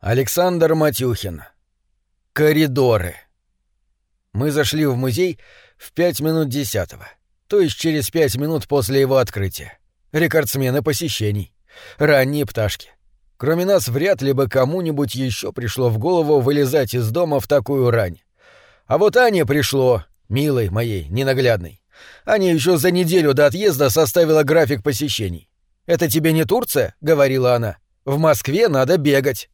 Александр Матюхин. Коридоры. Мы зашли в музей в пять минут десятого, то есть через пять минут после его открытия. Рекордсмены посещений. Ранние пташки. Кроме нас, вряд ли бы кому-нибудь еще пришло в голову вылезать из дома в такую рань. А вот Ане пришло, милой моей, ненаглядной. Аня еще за неделю до отъезда составила график посещений. «Это тебе не Турция?» — говорила она. «В Москве надо бегать.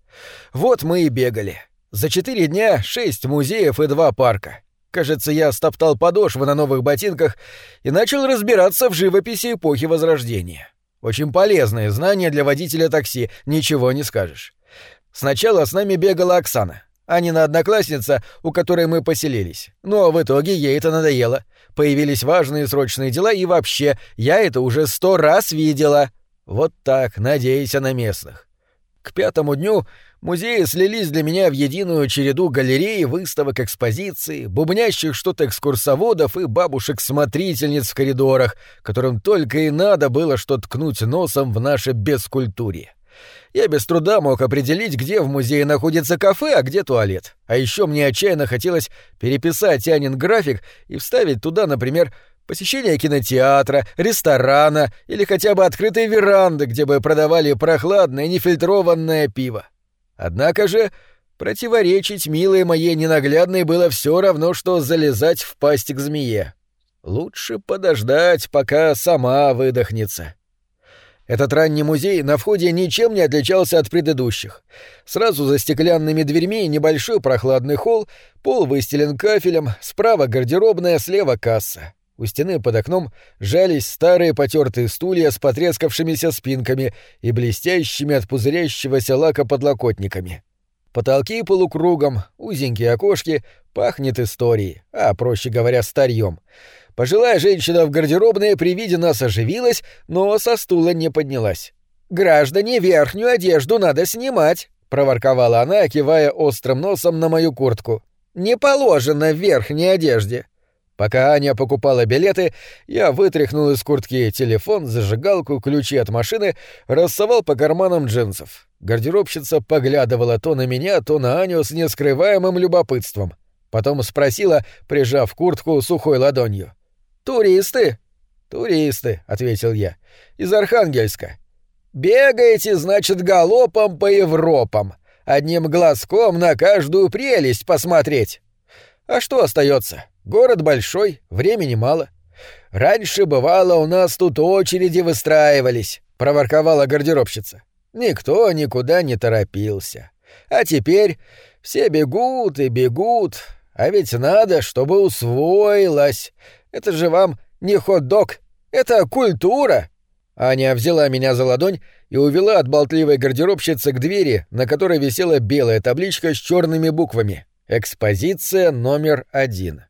Вот мы и бегали. За четыре дня шесть музеев и два парка. Кажется, я стоптал подошвы на новых ботинках и начал разбираться в живописи эпохи Возрождения. Очень полезные знания для водителя такси, ничего не скажешь. Сначала с нами бегала Оксана, Анина одноклассница, у которой мы поселились. Но в итоге ей это надоело. Появились важные срочные дела, и вообще, я это уже сто раз видела. Вот так, надеясь на местных. К пятому дню музеи слились для меня в единую череду галерей, выставок, экспозиций, бубнящих что-то экскурсоводов и бабушек-смотрительниц в коридорах, которым только и надо было что ткнуть носом в наше бескультуре. Я без труда мог определить, где в музее находится кафе, а где туалет. А еще мне отчаянно хотелось переписать Анин график и вставить туда, например, посещение кинотеатра, ресторана или хотя бы открытой веранды, где бы продавали прохладное нефильтрованное пиво. Однако же противоречить милой моей ненаглядной было все равно, что залезать в пасть к змее. Лучше подождать, пока сама выдохнется. Этот ранний музей на входе ничем не отличался от предыдущих. Сразу за стеклянными дверьми небольшой прохладный холл, пол выстелен кафелем, справа гардеробная, слева касса. У стены под окном жались старые потертые стулья с потрескавшимися спинками и блестящими от пузырящегося лака подлокотниками. Потолки полукругом, узенькие окошки, пахнет историей, а, проще говоря, старьем. Пожилая женщина в гардеробной при виде нас оживилась, но со стула не поднялась. «Граждане, верхнюю одежду надо снимать», — проворковала она, кивая острым носом на мою куртку. «Не положено в верхней одежде». Пока Аня покупала билеты, я вытряхнул из куртки телефон, зажигалку, ключи от машины, рассовал по карманам джинсов. Гардеробщица поглядывала то на меня, то на Аню с нескрываемым любопытством. Потом спросила, прижав куртку сухой ладонью. «Туристы?» «Туристы», — ответил я. «Из Архангельска». «Бегаете, значит, галопом по Европам. Одним глазком на каждую прелесть посмотреть». «А что остается? Город большой, времени мало». «Раньше, бывало, у нас тут очереди выстраивались», — проворковала гардеробщица. «Никто никуда не торопился. А теперь все бегут и бегут, а ведь надо, чтобы усвоилось. Это же вам не хот-дог, это культура!» Аня взяла меня за ладонь и увела от болтливой гардеробщицы к двери, на которой висела белая табличка с черными буквами «Экспозиция номер один».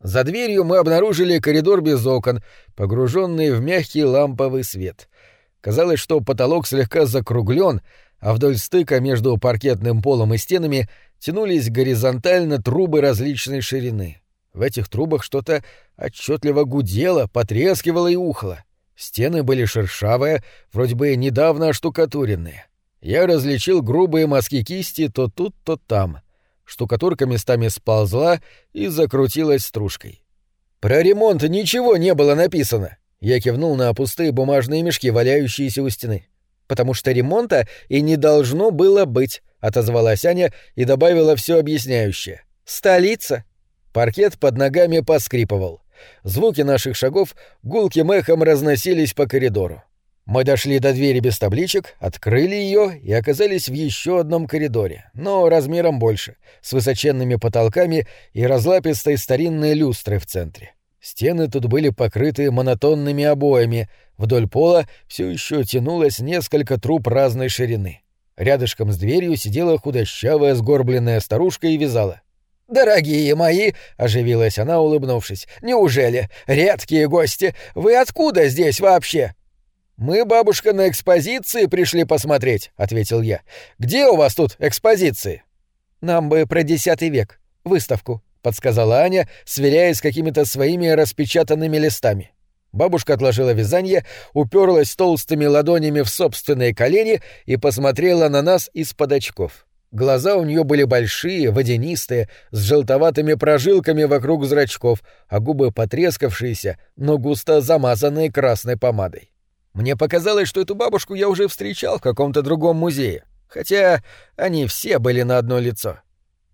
За дверью мы обнаружили коридор без окон, погруженный в мягкий ламповый свет. Казалось, что потолок слегка закруглен, а вдоль стыка между паркетным полом и стенами тянулись горизонтально трубы различной ширины. В этих трубах что-то отчетливо гудело, потрескивало и ухало. Стены были шершавые, вроде бы недавно оштукатуренные. Я различил грубые мазки кисти то тут, то там. Штукатурка местами сползла и закрутилась стружкой. Про ремонт ничего не было написано. Я кивнул на пустые бумажные мешки, валяющиеся у стены. «Потому что ремонта и не должно было быть», — отозвалась Аня и добавила все объясняющее. «Столица. Паркет под ногами поскрипывал. Звуки наших шагов гулким эхом разносились по коридору. Мы дошли до двери без табличек, открыли ее и оказались в еще одном коридоре, но размером больше, с высоченными потолками и разлапистой старинной люстрой в центре. Стены тут были покрыты монотонными обоями, вдоль пола все еще тянулось несколько труб разной ширины. Рядышком с дверью сидела худощавая сгорбленная старушка и вязала. «Дорогие мои!» — оживилась она, улыбнувшись. «Неужели? Редкие гости! Вы откуда здесь вообще?» «Мы, бабушка, на экспозиции пришли посмотреть», — ответил я. «Где у вас тут экспозиции?» «Нам бы про десятый век. Выставку», — подсказала Аня, сверяясь с какими-то своими распечатанными листами. Бабушка отложила вязание, уперлась толстыми ладонями в собственные колени и посмотрела на нас из-под очков. Глаза у нее были большие, водянистые, с желтоватыми прожилками вокруг зрачков, а губы потрескавшиеся, но густо замазанные красной помадой. Мне показалось, что эту бабушку я уже встречал в каком-то другом музее, хотя они все были на одно лицо.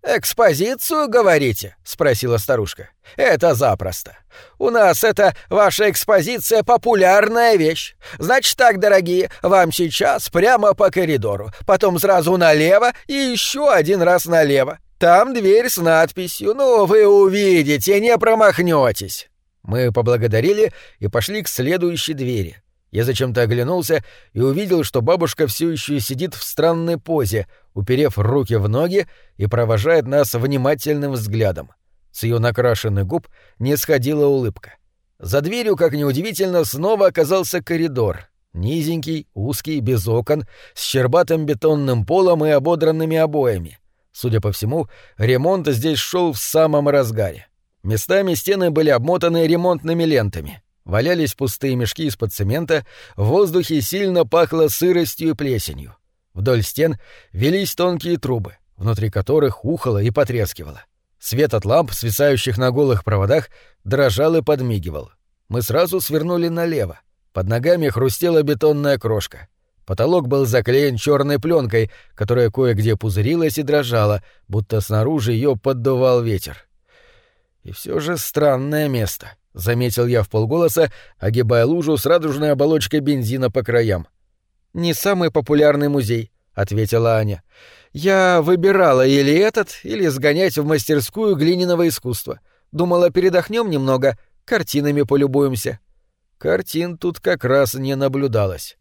«Экспозицию, говорите?» — спросила старушка. «Это запросто. У нас это ваша экспозиция популярная вещь. Значит так, дорогие, вам сейчас прямо по коридору, потом сразу налево и еще один раз налево. Там дверь с надписью, ну вы увидите, не промахнетесь». Мы поблагодарили и пошли к следующей двери. Я зачем-то оглянулся и увидел, что бабушка все еще сидит в странной позе, уперев руки в ноги и провожает нас внимательным взглядом. С ее накрашенных губ не сходила улыбка. За дверью, как неудивительно, снова оказался коридор. Низенький, узкий, без окон, с щербатым бетонным полом и ободранными обоями. Судя по всему, ремонт здесь шел в самом разгаре. Местами стены были обмотаны ремонтными лентами. Валялись пустые мешки из-под цемента, в воздухе сильно пахло сыростью и плесенью. Вдоль стен велись тонкие трубы, внутри которых ухало и потрескивало. Свет от ламп, свисающих на голых проводах, дрожал и подмигивал. Мы сразу свернули налево. Под ногами хрустела бетонная крошка. Потолок был заклеен черной пленкой, которая кое-где пузырилась и дрожала, будто снаружи ее поддувал ветер. И все же странное место, заметил я в полголоса, огибая лужу с радужной оболочкой бензина по краям не самый популярный музей», — ответила Аня. «Я выбирала или этот, или сгонять в мастерскую глиняного искусства. Думала, передохнем немного, картинами полюбуемся». Картин тут как раз не наблюдалось.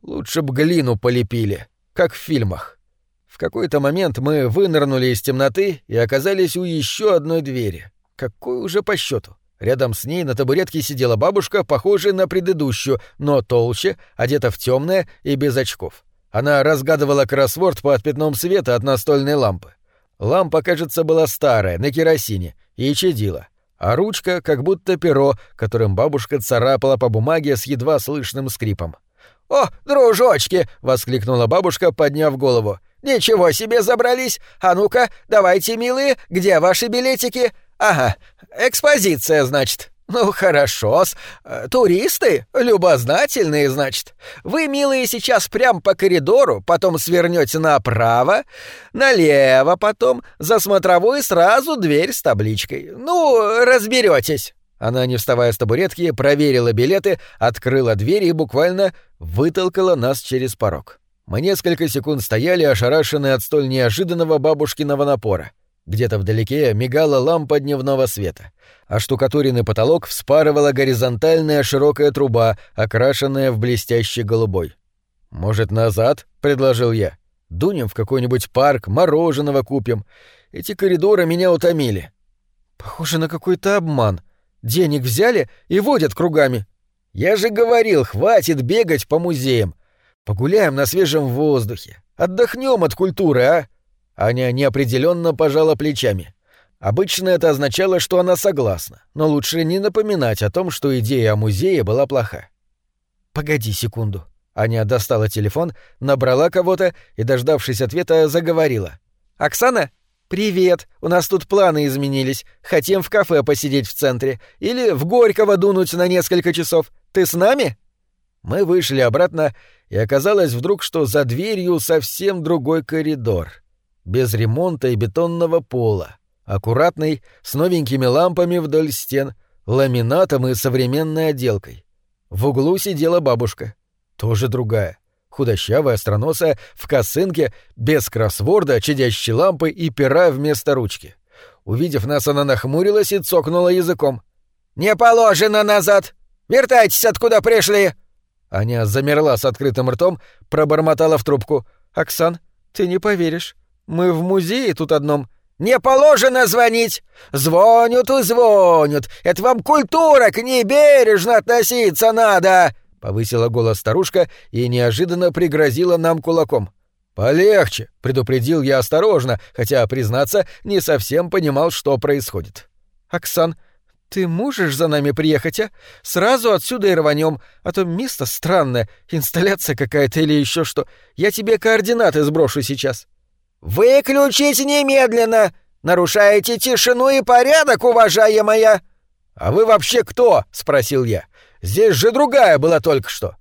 Лучше б глину полепили, как в фильмах. В какой-то момент мы вынырнули из темноты и оказались у еще одной двери. Какой уже по счету? Рядом с ней на табуретке сидела бабушка, похожая на предыдущую, но толще, одета в темное и без очков. Она разгадывала кроссворд под пятном света от настольной лампы. Лампа, кажется, была старая, на керосине, и чадила. А ручка, как будто перо, которым бабушка царапала по бумаге с едва слышным скрипом. «О, дружочки!» — воскликнула бабушка, подняв голову. «Ничего себе забрались! А ну-ка, давайте, милые, где ваши билетики? Ага, экспозиция, значит. Ну, хорошо-с. Туристы? Любознательные, значит. Вы, милые, сейчас прям по коридору, потом свернете направо, налево потом, за смотровой сразу дверь с табличкой. Ну, разберетесь. Она, не вставая с табуретки, проверила билеты, открыла дверь и буквально вытолкала нас через порог. Мы несколько секунд стояли, ошарашенные от столь неожиданного бабушкиного напора. Где-то вдалеке мигала лампа дневного света, а штукатуренный потолок вспарывала горизонтальная широкая труба, окрашенная в блестящий голубой. «Может, назад?» — предложил я. «Дунем в какой-нибудь парк, мороженого купим. Эти коридоры меня утомили». «Похоже на какой-то обман. Денег взяли и водят кругами». «Я же говорил, хватит бегать по музеям. Погуляем на свежем воздухе. Отдохнем от культуры, а?» Аня неопределенно пожала плечами. Обычно это означало, что она согласна, но лучше не напоминать о том, что идея о музее была плоха. «Погоди секунду». Аня достала телефон, набрала кого-то и, дождавшись ответа, заговорила. «Оксана? Привет! У нас тут планы изменились. Хотим в кафе посидеть в центре. Или в Горького дунуть на несколько часов. Ты с нами?» Мы вышли обратно, и оказалось вдруг, что за дверью совсем другой коридор — без ремонта и бетонного пола, аккуратный, с новенькими лампами вдоль стен, ламинатом и современной отделкой. В углу сидела бабушка, тоже другая, худощавая, остроносая, в косынке, без кроссворда, чадящей лампы и пера вместо ручки. Увидев нас, она нахмурилась и цокнула языком. «Не положено назад! Вертайтесь, откуда пришли!» Аня замерла с открытым ртом, пробормотала в трубку. «Оксан, ты не поверишь. Мы в музее тут одном. Не положено звонить. Звонят и звонят. Это вам культура, к ней бережно относиться надо. Повысила голос старушка и неожиданно пригрозила нам кулаком. «Полегче», — предупредил я осторожно, хотя, признаться, не совсем понимал, что происходит. «Оксан, ты можешь за нами приехать, а? Сразу отсюда и рванем, а то место странное, инсталляция какая-то или еще что. Я тебе координаты сброшу сейчас». «Выключить немедленно! Нарушаете тишину и порядок, уважаемая!» «А вы вообще кто?» — спросил я. «Здесь же другая была только что».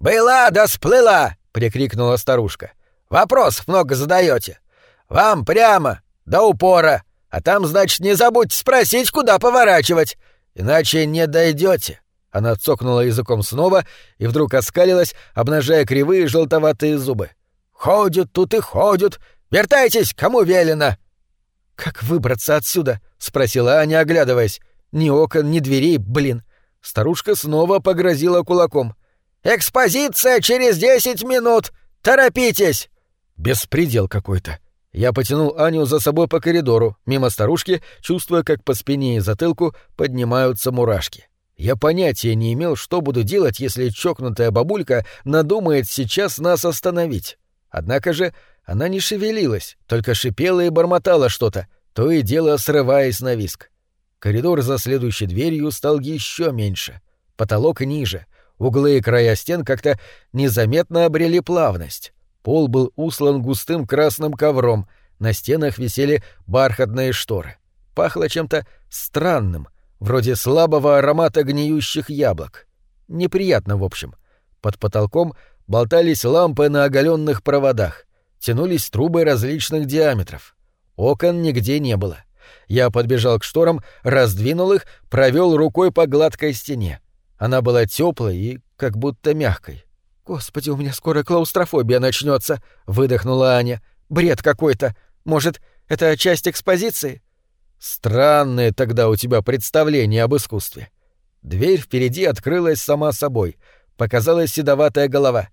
«Была да сплыла!» — прикрикнула старушка. «Вопрос много задаете. Вам прямо, до упора, а там, значит, не забудьте спросить, куда поворачивать, иначе не дойдете. Она цокнула языком снова и вдруг оскалилась, обнажая кривые желтоватые зубы. «Ходят тут и ходят! Вертайтесь, кому велено!» «Как выбраться отсюда?» — спросила Аня, оглядываясь. «Ни окон, ни дверей, блин!» Старушка снова погрозила кулаком. «Экспозиция через десять минут! Торопитесь!» Беспредел какой-то. Я потянул Аню за собой по коридору, мимо старушки, чувствуя, как по спине и затылку поднимаются мурашки. Я понятия не имел, что буду делать, если чокнутая бабулька надумает сейчас нас остановить. Однако же она не шевелилась, только шипела и бормотала что-то, то и дело срываясь на виск. Коридор за следующей дверью стал еще меньше, потолок ниже, углы и края стен как-то незаметно обрели плавность. Пол был услан густым красным ковром, на стенах висели бархатные шторы. Пахло чем-то странным, вроде слабого аромата гниющих яблок. Неприятно, в общем. Под потолком болтались лампы на оголенных проводах, тянулись трубы различных диаметров. Окон нигде не было. Я подбежал к шторам, раздвинул их, провел рукой по гладкой стене. Она была теплой и как будто мягкой. «Господи, у меня скоро клаустрофобия начнется, выдохнула Аня. «Бред какой-то. Может, это часть экспозиции?» Странное тогда у тебя представление об искусстве. Дверь впереди открылась сама собой. Показалась седоватая голова.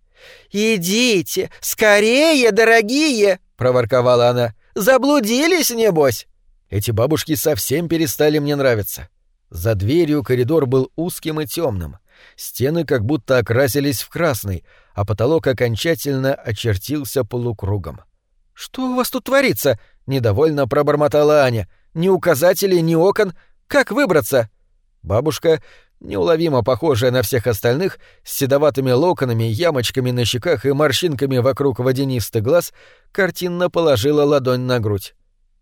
«Идите, скорее, дорогие!» — проворковала она. «Заблудились, небось?» Эти бабушки совсем перестали мне нравиться. За дверью коридор был узким и темным. Стены как будто окрасились в красный, а потолок окончательно очертился полукругом. «Что у вас тут творится?» — недовольно пробормотала Аня — ни указателей, ни окон. Как выбраться? Бабушка, неуловимо похожая на всех остальных, с седоватыми локонами, ямочками на щеках и морщинками вокруг водянистых глаз, картинно положила ладонь на грудь.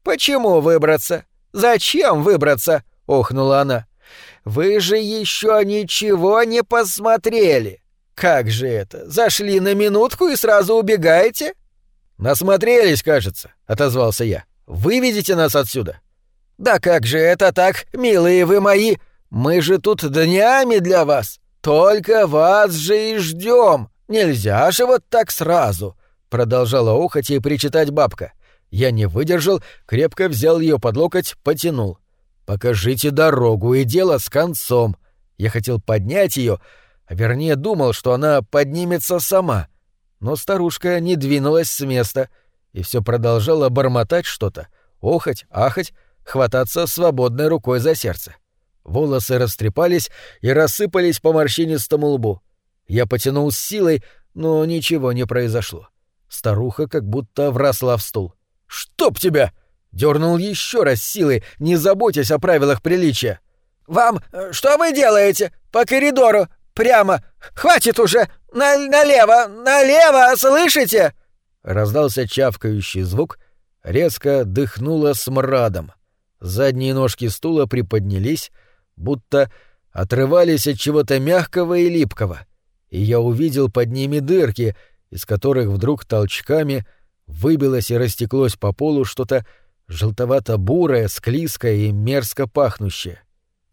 «Почему выбраться? Зачем выбраться?» — охнула она. «Вы же еще ничего не посмотрели. Как же это? Зашли на минутку и сразу убегаете?» «Насмотрелись, кажется», — отозвался я. «Выведите нас отсюда». «Да как же это так, милые вы мои? Мы же тут днями для вас. Только вас же и ждем. Нельзя же вот так сразу», — продолжала охоть и причитать бабка. Я не выдержал, крепко взял ее под локоть, потянул. «Покажите дорогу и дело с концом». Я хотел поднять ее, а вернее думал, что она поднимется сама. Но старушка не двинулась с места и все продолжала бормотать что-то, охоть, ахать, хвататься свободной рукой за сердце. Волосы растрепались и рассыпались по морщинистому лбу. Я потянул с силой, но ничего не произошло. Старуха как будто вросла в стул. «Чтоб тебя!» — дернул еще раз силой, не заботясь о правилах приличия. «Вам э, что вы делаете? По коридору! Прямо! Хватит уже! На налево! Налево! Слышите?» Раздался чавкающий звук, резко дыхнуло смрадом. Задние ножки стула приподнялись, будто отрывались от чего-то мягкого и липкого, и я увидел под ними дырки, из которых вдруг толчками выбилось и растеклось по полу что-то желтовато-бурое, склизкое и мерзко пахнущее.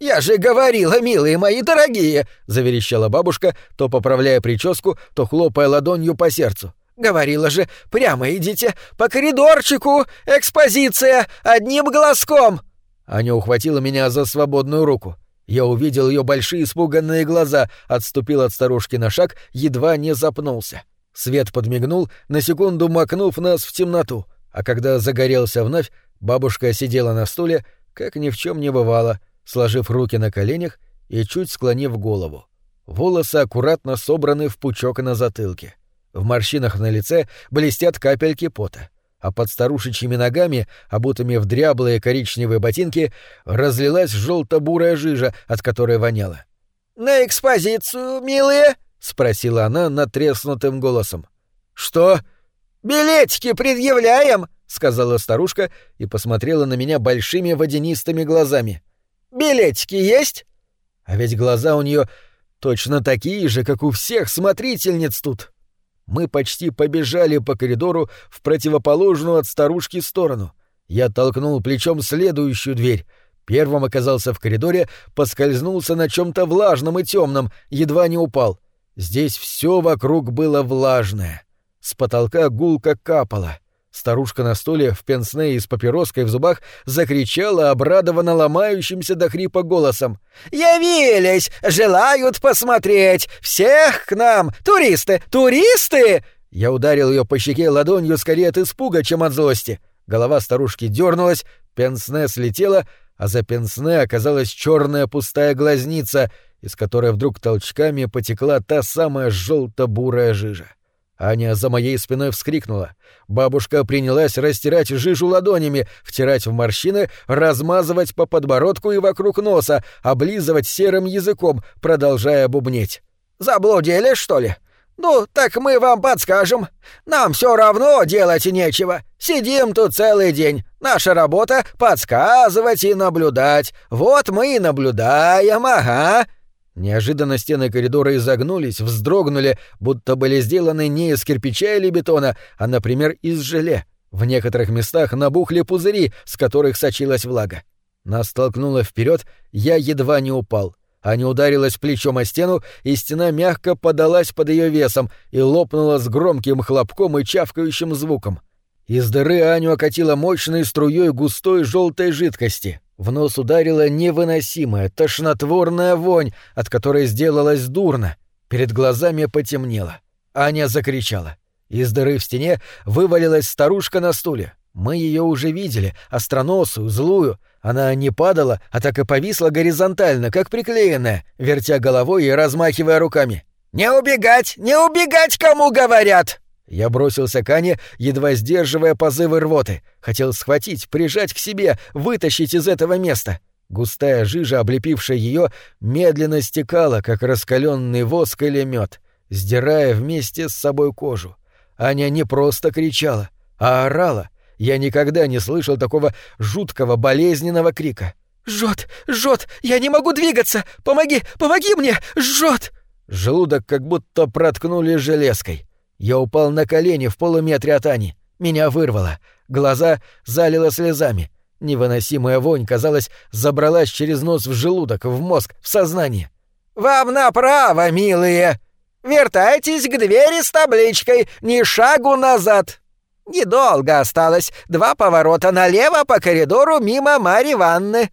«Я же говорила, милые мои дорогие!» — заверещала бабушка, то поправляя прическу, то хлопая ладонью по сердцу. Говорила же, прямо идите, по коридорчику, экспозиция, одним глазком. Аня ухватила меня за свободную руку. Я увидел ее большие испуганные глаза, отступил от старушки на шаг, едва не запнулся. Свет подмигнул, на секунду макнув нас в темноту, а когда загорелся вновь, бабушка сидела на стуле, как ни в чем не бывало, сложив руки на коленях и чуть склонив голову. Волосы аккуратно собраны в пучок на затылке. В морщинах на лице блестят капельки пота, а под старушечьими ногами, обутыми в дряблые коричневые ботинки, разлилась желто-бурая жижа, от которой воняло. «На экспозицию, милые?» — спросила она натреснутым голосом. «Что?» «Билетики предъявляем!» сказала старушка и посмотрела на меня большими водянистыми глазами. «Билетики есть?» А ведь глаза у нее точно такие же, как у всех смотрительниц тут. Мы почти побежали по коридору в противоположную от старушки сторону. Я толкнул плечом следующую дверь. Первым оказался в коридоре, поскользнулся на чем-то влажном и темном, едва не упал. Здесь все вокруг было влажное. С потолка гулко капало. Старушка на стуле в пенсне и с папироской в зубах закричала, обрадованно ломающимся до хрипа голосом. «Явились! Желают посмотреть! Всех к нам! Туристы! Туристы!» Я ударил ее по щеке ладонью скорее от испуга, чем от злости. Голова старушки дернулась, пенсне слетела, а за пенсне оказалась черная пустая глазница, из которой вдруг толчками потекла та самая желто-бурая жижа. Аня за моей спиной вскрикнула. Бабушка принялась растирать жижу ладонями, втирать в морщины, размазывать по подбородку и вокруг носа, облизывать серым языком, продолжая бубнеть. «Заблудились, что ли? Ну, так мы вам подскажем. Нам все равно делать нечего. Сидим тут целый день. Наша работа — подсказывать и наблюдать. Вот мы и наблюдаем, ага». Неожиданно стены коридора изогнулись, вздрогнули, будто были сделаны не из кирпича или бетона, а, например, из желе. В некоторых местах набухли пузыри, с которых сочилась влага. Нас толкнуло вперед, я едва не упал. Аня ударилась плечом о стену, и стена мягко подалась под ее весом и лопнула с громким хлопком и чавкающим звуком. Из дыры Аню окатила мощной струей густой желтой жидкости. В нос ударила невыносимая, тошнотворная вонь, от которой сделалось дурно. Перед глазами потемнело. Аня закричала. Из дыры в стене вывалилась старушка на стуле. Мы ее уже видели, остроносую, злую. Она не падала, а так и повисла горизонтально, как приклеенная, вертя головой и размахивая руками. «Не убегать! Не убегать, кому говорят!» Я бросился к Ане, едва сдерживая позывы рвоты. Хотел схватить, прижать к себе, вытащить из этого места. Густая жижа, облепившая ее, медленно стекала, как раскаленный воск или мед, сдирая вместе с собой кожу. Аня не просто кричала, а орала. Я никогда не слышал такого жуткого болезненного крика. «Жжет! Жжет! Я не могу двигаться! Помоги! Помоги мне! Жжет!» Желудок как будто проткнули железкой. Я упал на колени в полуметре от Ани. Меня вырвало. Глаза залило слезами. Невыносимая вонь, казалось, забралась через нос в желудок, в мозг, в сознание. «Вам направо, милые! Вертайтесь к двери с табличкой «Ни шагу назад!» Недолго осталось. Два поворота налево по коридору мимо Марьи Ванны.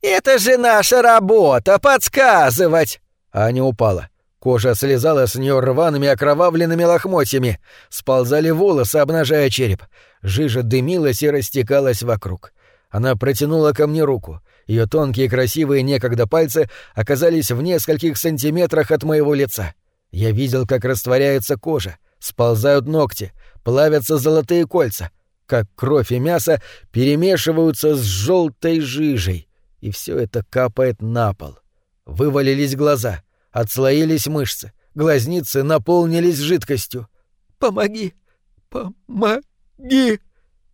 Это же наша работа — подсказывать!» Аня упала. Кожа слезала с нее рваными окровавленными лохмотьями. Сползали волосы, обнажая череп. Жижа дымилась и растекалась вокруг. Она протянула ко мне руку. Ее тонкие красивые некогда пальцы оказались в нескольких сантиметрах от моего лица. Я видел, как растворяется кожа, сползают ногти, плавятся золотые кольца, как кровь и мясо перемешиваются с желтой жижей, и все это капает на пол. Вывалились глаза — Отслоились мышцы, глазницы наполнились жидкостью. «Помоги! Помоги!»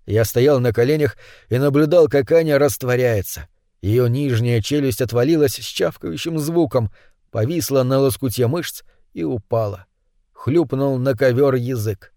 Я стоял на коленях и наблюдал, как Аня растворяется. Ее нижняя челюсть отвалилась с чавкающим звуком, повисла на лоскуте мышц и упала. Хлюпнул на ковер язык.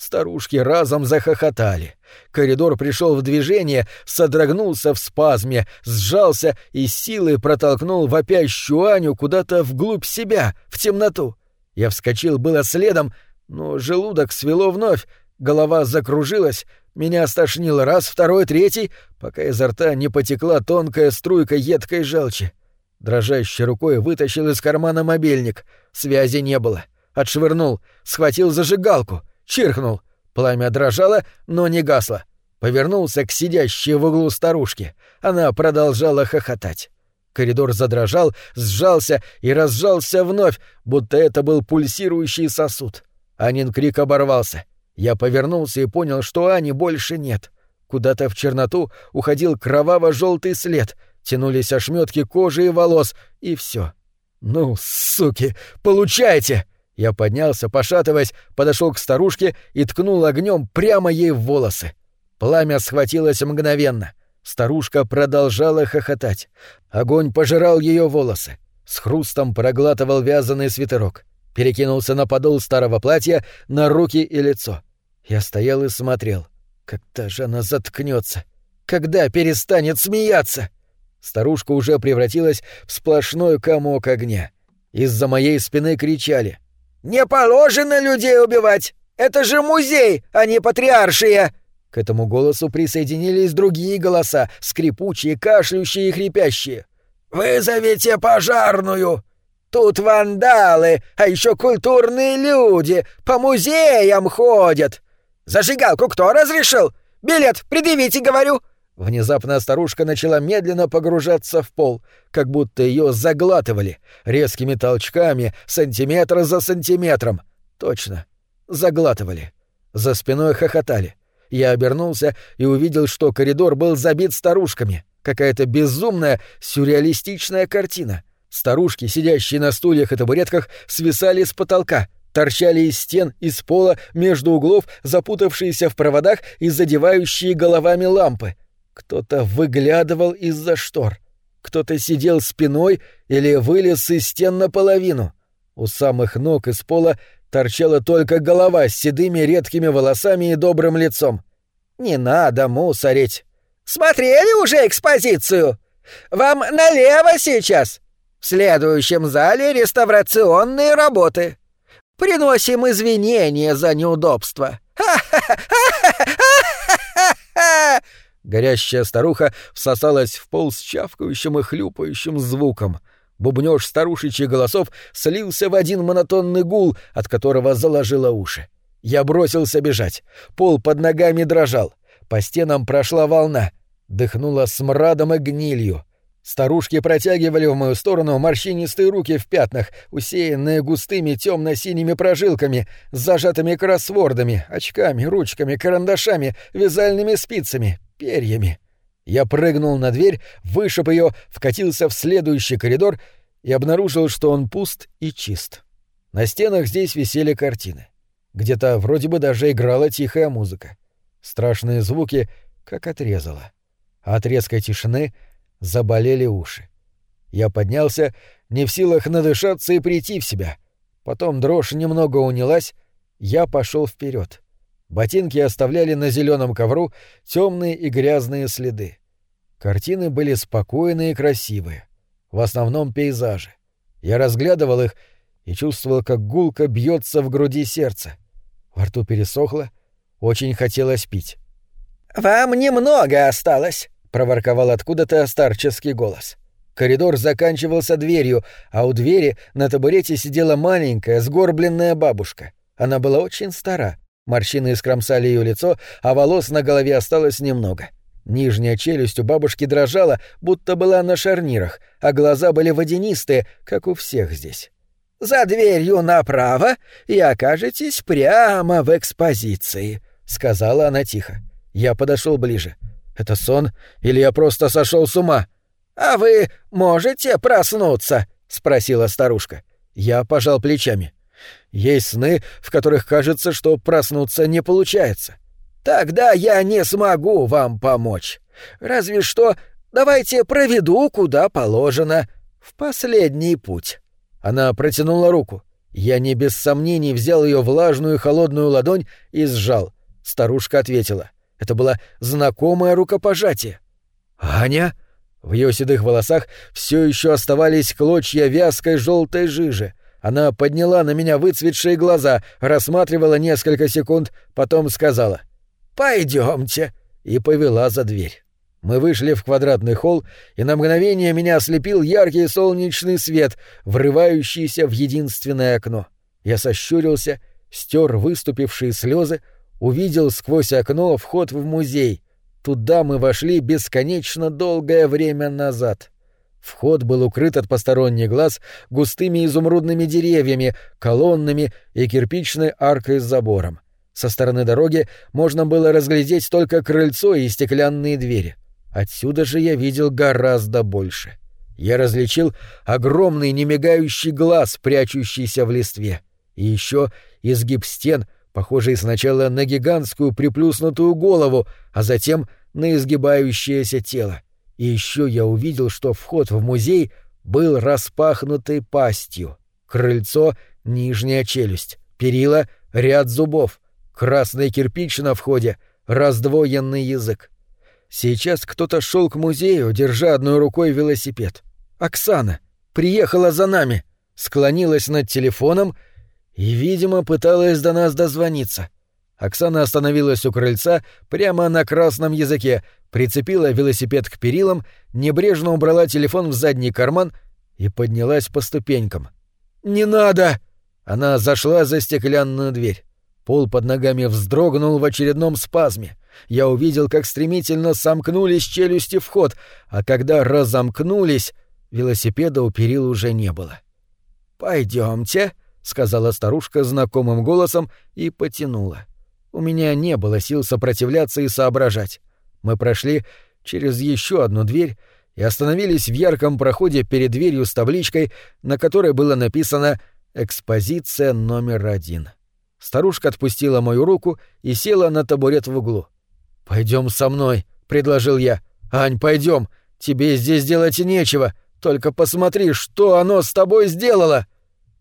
Старушки разом захохотали. Коридор пришел в движение, содрогнулся в спазме, сжался и силой протолкнул вопящую Аню куда-то вглубь себя, в темноту. Я вскочил было следом, но желудок свело вновь, голова закружилась, меня стошнило раз, второй, третий, пока изо рта не потекла тонкая струйка едкой желчи. Дрожащей рукой вытащил из кармана мобильник. Связи не было. Отшвырнул, схватил зажигалку — Чиркнул. Пламя дрожало, но не гасло. Повернулся к сидящей в углу старушке. Она продолжала хохотать. Коридор задрожал, сжался и разжался вновь, будто это был пульсирующий сосуд. Анин крик оборвался. Я повернулся и понял, что Ани больше нет. Куда-то в черноту уходил кроваво-желтый след, тянулись ошметки кожи и волос, и все. «Ну, суки, получайте!» Я поднялся, пошатываясь, подошел к старушке и ткнул огнем прямо ей в волосы. Пламя схватилось мгновенно. Старушка продолжала хохотать. Огонь пожирал ее волосы. С хрустом проглатывал вязаный свитерок. Перекинулся на подол старого платья, на руки и лицо. Я стоял и смотрел. Когда же она заткнется? Когда перестанет смеяться? Старушка уже превратилась в сплошной комок огня. Из-за моей спины кричали. «Не положено людей убивать! Это же музей, а не патриаршия!» К этому голосу присоединились другие голоса, скрипучие, кашляющие и хрипящие. «Вызовите пожарную! Тут вандалы, а еще культурные люди, по музеям ходят! Зажигалку кто разрешил? Билет предъявите, говорю!» Внезапно старушка начала медленно погружаться в пол, как будто ее заглатывали, резкими толчками, сантиметр за сантиметром. Точно, заглатывали. За спиной хохотали. Я обернулся и увидел, что коридор был забит старушками. Какая-то безумная, сюрреалистичная картина. Старушки, сидящие на стульях и табуретках, свисали с потолка, торчали из стен, из пола, между углов, запутавшиеся в проводах и задевающие головами лампы. Кто-то выглядывал из-за штор. Кто-то сидел спиной или вылез из стен наполовину. У самых ног из пола торчала только голова с седыми редкими волосами и добрым лицом. «Не надо мусорить!» «Смотрели уже экспозицию? Вам налево сейчас! В следующем зале реставрационные работы. Приносим извинения за неудобство. Горящая старуха всосалась в пол с чавкающим и хлюпающим звуком. Бубнёж старушечьих голосов слился в один монотонный гул, от которого заложило уши. Я бросился бежать. Пол под ногами дрожал. По стенам прошла волна. Дыхнула смрадом и гнилью. Старушки протягивали в мою сторону морщинистые руки в пятнах, усеянные густыми темно-синими прожилками, с зажатыми кроссвордами, очками, ручками, карандашами, вязальными спицами, перьями. Я прыгнул на дверь, вышиб ее, вкатился в следующий коридор и обнаружил, что он пуст и чист. На стенах здесь висели картины. Где-то вроде бы даже играла тихая музыка. Страшные звуки как отрезало. А от резкой тишины заболели уши. Я поднялся, не в силах надышаться и прийти в себя. Потом дрожь немного унялась, я пошел вперед. Ботинки оставляли на зеленом ковру темные и грязные следы. Картины были спокойные и красивые. В основном пейзажи. Я разглядывал их и чувствовал, как гулко бьется в груди сердце. Во рту пересохло, очень хотелось пить. «Вам немного осталось», — проворковал откуда-то старческий голос. Коридор заканчивался дверью, а у двери на табурете сидела маленькая, сгорбленная бабушка. Она была очень стара, Морщины искромсали ее лицо, а волос на голове осталось немного. Нижняя челюсть у бабушки дрожала, будто была на шарнирах, а глаза были водянистые, как у всех здесь. «За дверью направо и окажетесь прямо в экспозиции», — сказала она тихо. Я подошел ближе. «Это сон? Или я просто сошел с ума?» «А вы можете проснуться?» — спросила старушка. Я пожал плечами. Есть сны, в которых кажется, что проснуться не получается. Тогда я не смогу вам помочь. Разве что давайте проведу куда положено. В последний путь. Она протянула руку. Я не без сомнений взял ее влажную холодную ладонь и сжал. Старушка ответила. Это было знакомое рукопожатие. «Аня?» В ее седых волосах все еще оставались клочья вязкой желтой жижи. Она подняла на меня выцветшие глаза, рассматривала несколько секунд, потом сказала «Пойдемте» и повела за дверь. Мы вышли в квадратный холл, и на мгновение меня ослепил яркий солнечный свет, врывающийся в единственное окно. Я сощурился, стер выступившие слезы, увидел сквозь окно вход в музей. Туда мы вошли бесконечно долгое время назад. Вход был укрыт от посторонних глаз густыми изумрудными деревьями, колоннами и кирпичной аркой с забором. Со стороны дороги можно было разглядеть только крыльцо и стеклянные двери. Отсюда же я видел гораздо больше. Я различил огромный немигающий глаз, прячущийся в листве. И еще изгиб стен, похожий сначала на гигантскую приплюснутую голову, а затем на изгибающееся тело. И еще я увидел, что вход в музей был распахнутой пастью. Крыльцо — нижняя челюсть, перила — ряд зубов, красный кирпич на входе, раздвоенный язык. Сейчас кто-то шел к музею, держа одной рукой велосипед. Оксана приехала за нами, склонилась над телефоном и, видимо, пыталась до нас дозвониться. Оксана остановилась у крыльца прямо на красном языке, прицепила велосипед к перилам, небрежно убрала телефон в задний карман и поднялась по ступенькам. «Не надо!» Она зашла за стеклянную дверь. Пол под ногами вздрогнул в очередном спазме. Я увидел, как стремительно сомкнулись челюсти вход, а когда разомкнулись, велосипеда у перил уже не было. «Пойдемте», — сказала старушка знакомым голосом и потянула. У меня не было сил сопротивляться и соображать. Мы прошли через еще одну дверь и остановились в ярком проходе перед дверью с табличкой, на которой было написано «Экспозиция номер один». Старушка отпустила мою руку и села на табурет в углу. Пойдем со мной, предложил я. Ань, пойдем. Тебе здесь делать нечего. Только посмотри, что оно с тобой сделало.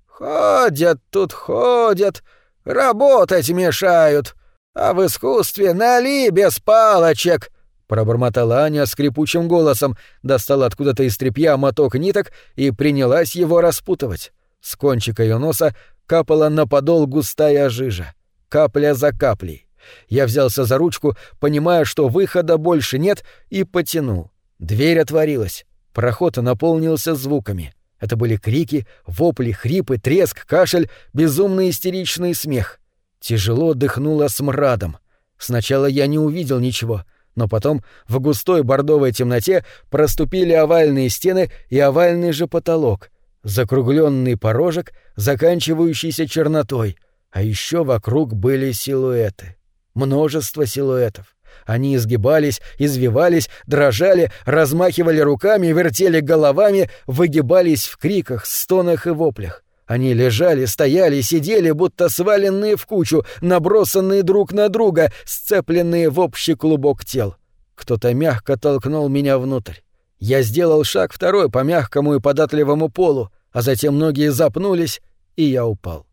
Ходят тут, ходят, работать мешают. А в искусстве нали без палочек. Пробормотала Аня скрипучим голосом, достала откуда-то из тряпья моток ниток и принялась его распутывать. С кончика ее носа капала на подол густая жижа. Капля за каплей. Я взялся за ручку, понимая, что выхода больше нет, и потянул. Дверь отворилась. Проход наполнился звуками. Это были крики, вопли, хрипы, треск, кашель, безумный истеричный смех. Тяжело дыхнуло смрадом. Сначала я не увидел ничего, но потом в густой бордовой темноте проступили овальные стены и овальный же потолок, закругленный порожек, заканчивающийся чернотой, а еще вокруг были силуэты. Множество силуэтов. Они изгибались, извивались, дрожали, размахивали руками, вертели головами, выгибались в криках, стонах и воплях. Они лежали, стояли, сидели, будто сваленные в кучу, набросанные друг на друга, сцепленные в общий клубок тел. Кто-то мягко толкнул меня внутрь. Я сделал шаг второй по мягкому и податливому полу, а затем ноги запнулись, и я упал.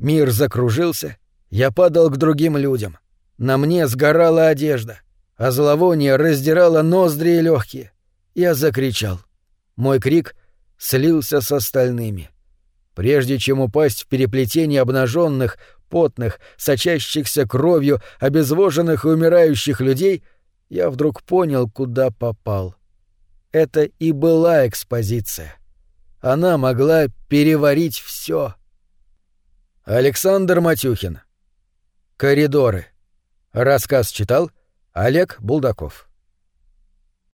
Мир закружился, я падал к другим людям. На мне сгорала одежда, а зловоние раздирало ноздри и легкие. Я закричал. Мой крик слился с остальными. Прежде чем упасть в переплетение обнаженных, потных, сочащихся кровью, обезвоженных и умирающих людей, я вдруг понял, куда попал. Это и была экспозиция. Она могла переварить все. Александр Матюхин. Коридоры. Рассказ читал Олег Булдаков.